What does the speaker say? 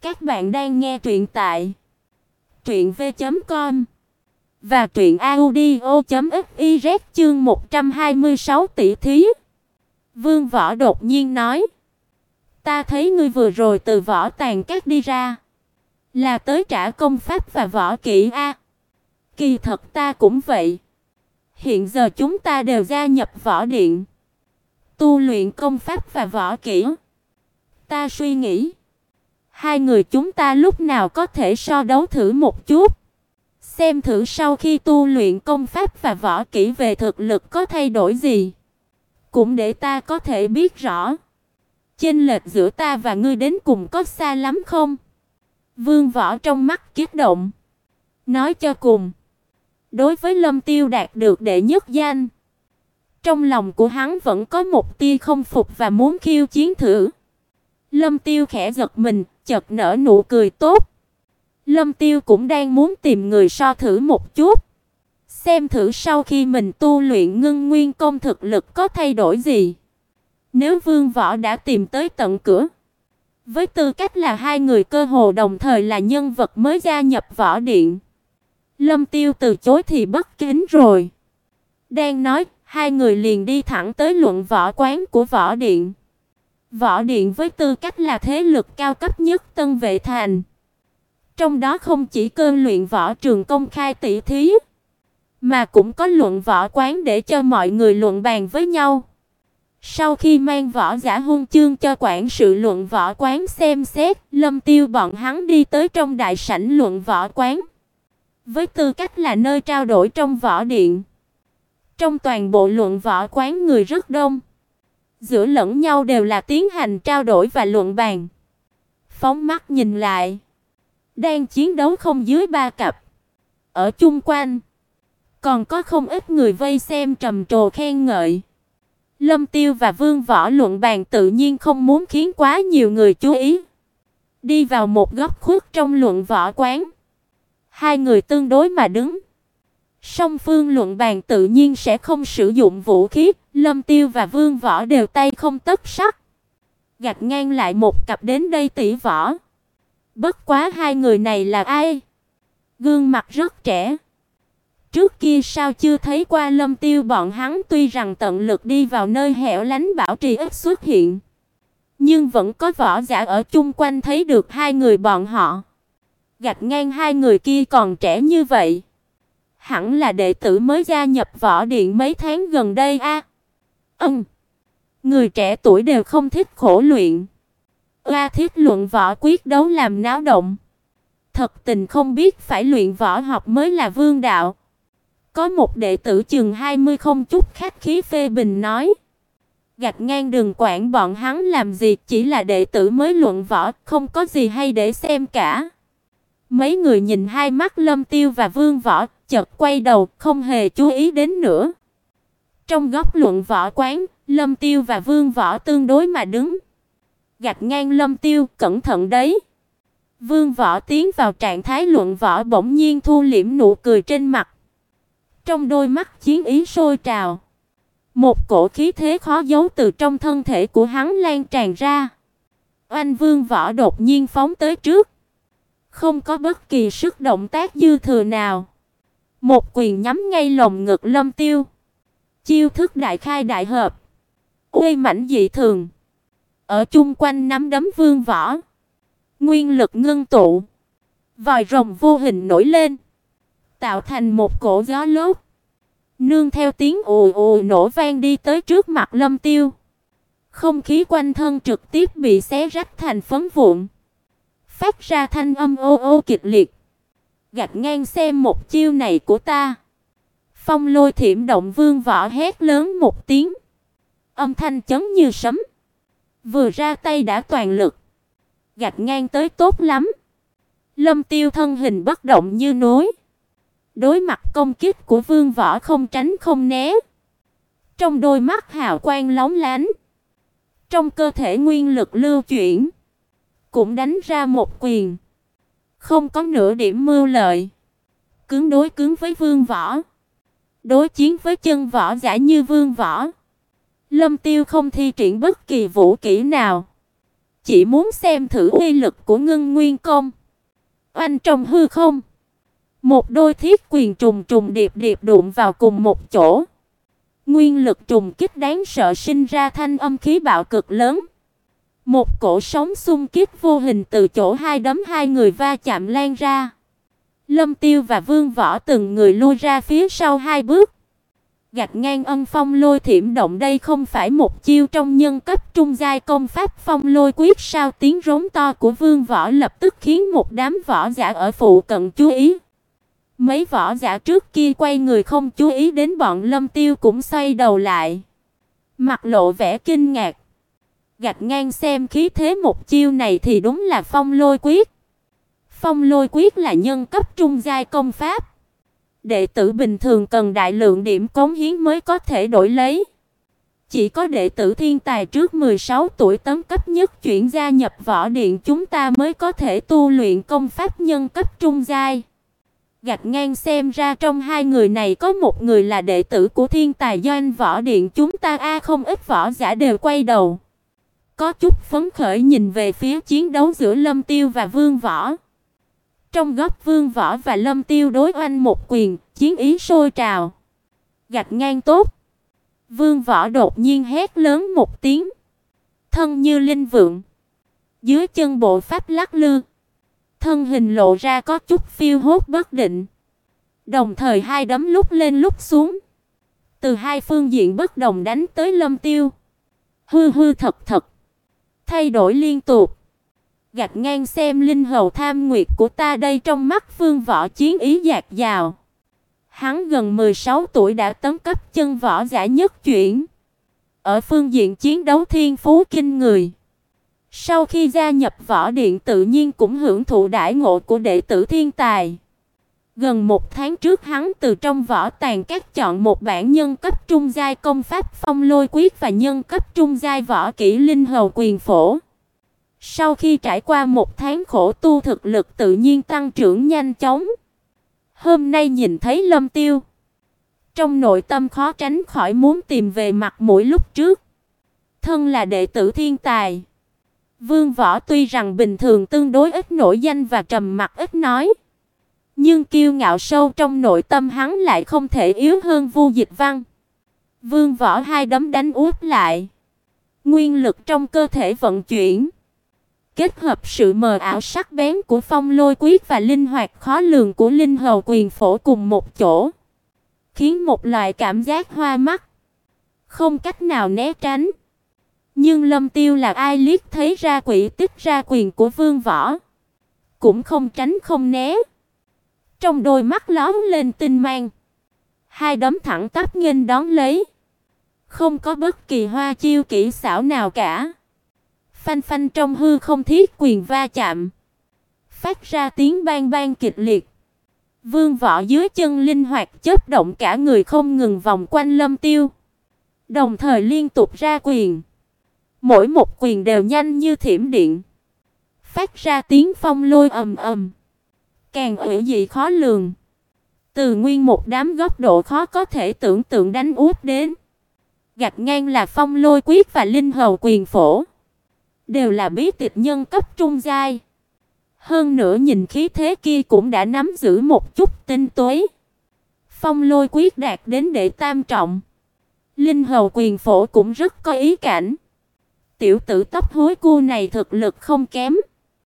Các bạn đang nghe truyện tại truyện v.com và truyện audio.fiz chương 126 tỷ thí. Vương Võ đột nhiên nói: "Ta thấy ngươi vừa rồi từ võ tàn các đi ra, là tới trả công pháp và võ kỹ a." Kỳ thật ta cũng vậy. Hiện giờ chúng ta đều gia nhập võ điện, tu luyện công pháp và võ kỹ. Ta suy nghĩ, hai người chúng ta lúc nào có thể so đấu thử một chút, xem thử sau khi tu luyện công pháp và võ kỹ về thực lực có thay đổi gì, cũng để ta có thể biết rõ chênh lệch giữa ta và ngươi đến cùng có xa lắm không? Vương Võ trong mắt kiếp động, nói cho cùng, đối với Lâm Tiêu đạt được đệ nhất danh, trong lòng của hắn vẫn có một tia không phục và muốn khiêu chiến thử. Lâm Tiêu khẽ giật mình, chợt nở nụ cười tốt. Lâm Tiêu cũng đang muốn tìm người so thử một chút, xem thử sau khi mình tu luyện ngưng nguyên công thực lực có thay đổi gì. Nếu Vương Võ đã tìm tới tận cửa, với tư cách là hai người cơ hồ đồng thời là nhân vật mới gia nhập võ điện, Lâm Tiêu từ chối thì bất kính rồi. Đang nói, hai người liền đi thẳng tới luận võ quán của võ điện. Võ điện với tư cách là thế lực cao cấp nhất Tân Vệ Thành. Trong đó không chỉ cơ luyện võ trường công khai tỷ thí, mà cũng có luận võ quán để cho mọi người luận bàn với nhau. Sau khi mang võ giả hung chương cho quản sự luận võ quán xem xét, Lâm Tiêu bọn hắn đi tới trong đại sảnh luận võ quán. Với tư cách là nơi trao đổi trong võ điện. Trong toàn bộ luận võ quán người rất đông giữa lẫn nhau đều là tiến hành trao đổi và luận bàn. Phóng mắt nhìn lại, đang chiến đấu không dưới ba cặp. Ở chung quanh, còn có không ít người vây xem trầm trồ khen ngợi. Lâm Tiêu và Vương Võ luận bàn tự nhiên không muốn khiến quá nhiều người chú ý. Đi vào một góc khuất trong luận võ quán. Hai người tương đối mà đứng. Song phương luận bàn tự nhiên sẽ không sử dụng vũ khí, Lâm Tiêu và Vương Võ đều tay không tấc sắt. gạt ngang lại một cặp đến đây tỷ võ. Bất quá hai người này là ai? Gương mặt rất trẻ. Trước kia sao chưa thấy qua Lâm Tiêu bọn hắn tuy rằng tận lực đi vào nơi hẻo lánh bảo trì ít xuất hiện, nhưng vẫn có võ giả ở chung quanh thấy được hai người bọn họ. gạt ngang hai người kia còn trẻ như vậy hẳn là đệ tử mới gia nhập võ điện mấy tháng gần đây a. À? Ân. Người trẻ tuổi đều không thích khổ luyện. Oa thiết luận võ quyết đấu làm náo động. Thật tình không biết phải luyện võ học mới là vương đạo. Có một đệ tử chừng 20 không chút khách khí phê bình nói. Gạch ngang đường quản bọn hắn làm gì chỉ là đệ tử mới luận võ, không có gì hay để xem cả. Mấy người nhìn hai mắt Lâm Tiêu và Vương Võ, chợt quay đầu, không hề chú ý đến nữa. Trong góc luận võ quán, Lâm Tiêu và Vương Võ tương đối mà đứng. Gạch ngang Lâm Tiêu, cẩn thận đấy. Vương Võ tiến vào trạng thái luận võ bỗng nhiên thu liễm nụ cười trên mặt. Trong đôi mắt chiến ý sôi trào. Một cổ khí thế khó giấu từ trong thân thể của hắn lan tràn ra. Oanh Vương Võ đột nhiên phóng tới trước. Không có bất kỳ sức động tác dư thừa nào. Một quyền nhắm ngay lồng ngực Lâm Tiêu. Chiêu thức đại khai đại hợp. Uy mãnh dị thường. Ở chung quanh nắm đấm vương võ. Nguyên lực ngưng tụ. Vòi rồng vô hình nổi lên. Tạo thành một cổ gió lốc. Nương theo tiếng ù ù nổ vang đi tới trước mặt Lâm Tiêu. Không khí quanh thân trực tiếp bị xé rách thành phấn vụn. Phát ra thanh âm ô ô kịch liệt gạt ngang xem một chiêu này của ta. Phong Lôi Thiểm Động Vương võ hét lớn một tiếng. Âm thanh chấn như sấm. Vừa ra tay đã toàn lực. Gạt ngang tới tốt lắm. Lâm Tiêu thân hình bất động như núi. Đối mặt công kích của Vương Võ không tránh không né. Trong đôi mắt hào quang lóng lánh. Trong cơ thể nguyên lực lưu chuyển, cũng đánh ra một quyền. Không có nửa điểm mưu lợi. Cứng đối cứng với Vương Võ. Đối chiến với chân võ giả như Vương Võ. Lâm Tiêu không thi triển bất kỳ vũ kỹ nào, chỉ muốn xem thử uy lực của Ngân Nguyên công. Oanh trong hư không, một đôi thiết quyền trùng trùng điệp điệp đụng vào cùng một chỗ. Nguyên lực trùng kích đáng sợ sinh ra thanh âm khí bạo cực lớn. Một cổ sóng xung kích vô hình từ chỗ hai đấm hai người va chạm lan ra. Lâm Tiêu và Vương Võ từng người lui ra phía sau hai bước. Gạt ngang ân phong lôi thiểm động đây không phải một chiêu trong nhân cấp trung giai công pháp phong lôi quyết sao tiếng rống to của Vương Võ lập tức khiến một đám võ giả ở phụ cận chú ý. Mấy võ giả trước kia quay người không chú ý đến bọn Lâm Tiêu cũng xoay đầu lại. Mặt lộ vẻ kinh ngạc. Gạt ngang xem khí thế một chiêu này thì đúng là phong lôi quyết. Phong lôi quyết là nhân cấp trung giai công pháp. Đệ tử bình thường cần đại lượng điểm cống hiến mới có thể đổi lấy. Chỉ có đệ tử thiên tài trước 16 tuổi tấn cấp nhất chuyển gia nhập võ điện chúng ta mới có thể tu luyện công pháp nhân cấp trung giai. Gạch ngang xem ra trong hai người này có một người là đệ tử của thiên tài doanh võ điện chúng ta a, không ít võ giả đều quay đầu. Có chút phấn khởi nhìn về phía chiến đấu giữa Lâm Tiêu và Vương Võ. Trong góc Vương Võ và Lâm Tiêu đối oanh một quyền, chiến ý sôi trào. Gạch ngang tốt. Vương Võ đột nhiên hét lớn một tiếng. Thân như linh vượng. Dưới chân bộ pháp lắc lư. Thân hình lộ ra có chút phiêu hốt bất định. Đồng thời hai đấm lúc lên lúc xuống. Từ hai phương diện bất đồng đánh tới Lâm Tiêu. Hư hư thật thật. Thay đổi liên tục. Gạt ngang xem linh hầu tham nguyệt của ta đây trong mắt phương Võ chiến ý dạt dào. Hắn gần 16 tuổi đã tấn cấp chân võ giả nhất chuyển. Ở phương diện chiến đấu thiên phú kinh người. Sau khi gia nhập võ điện tự nhiên cũng hưởng thụ đãi ngộ của đệ tử thiên tài. Gần một tháng trước hắn từ trong võ tàng các chọn một bản nhân cấp trung giai công pháp phong lôi quyết và nhân cấp trung giai võ kỹ linh hầu quyền phổ. Sau khi trải qua một tháng khổ tu thực lực tự nhiên tăng trưởng nhanh chóng. Hôm nay nhìn thấy Lâm Tiêu, trong nội tâm khó tránh khỏi muốn tìm về mặt mũi lúc trước. Thân là đệ tử thiên tài, Vương Võ tuy rằng bình thường tương đối ít nổi danh và trầm mặc ít nói, nhưng kiêu ngạo sâu trong nội tâm hắn lại không thể yếu hơn Vu Dịch Văn. Vương Võ hai đấm đánh úp lại, nguyên lực trong cơ thể vận chuyển, kết hợp sự mờ ảo sắc bén của Phong Lôi Quyết và linh hoạt khó lường của Linh Hầu Quyền Phổ cùng một chỗ, khiến một loại cảm giác hoa mắt, không cách nào né tránh. Nhưng Lâm Tiêu là ai liếc thấy ra quỷ tích ra quyền của Vương Võ, cũng không tránh không né. Trong đôi mắt lóe lên tinh mang, hai đấm thẳng tắp nghênh đón lấy, không có bất kỳ hoa chiêu kỹ xảo nào cả. Phanh phanh trong hư không thiết quyền va chạm, phát ra tiếng bang bang kịch liệt. Vương Võ dưới chân linh hoạt chớp động cả người không ngừng vòng quanh Lâm Tiêu, đồng thời liên tục ra quyền. Mỗi một quyền đều nhanh như thiểm điện, phát ra tiếng phong lôi ầm ầm, càng ủy dị khó lường. Từ nguyên một đám góc độ khó có thể tưởng tượng đánh úp đến. Gạt ngang là phong lôi quyết và linh hầu quyền phổ, đều là bí tịch nhân cấp trung giai. Hơn nữa nhìn khí thế kia cũng đã nắm giữ một chút tinh túy. Phong lôi quyết đạt đến đệ tam trọng. Linh hầu quyền phổ cũng rất có ý cảnh tiểu tử tóc hối cu này thực lực không kém.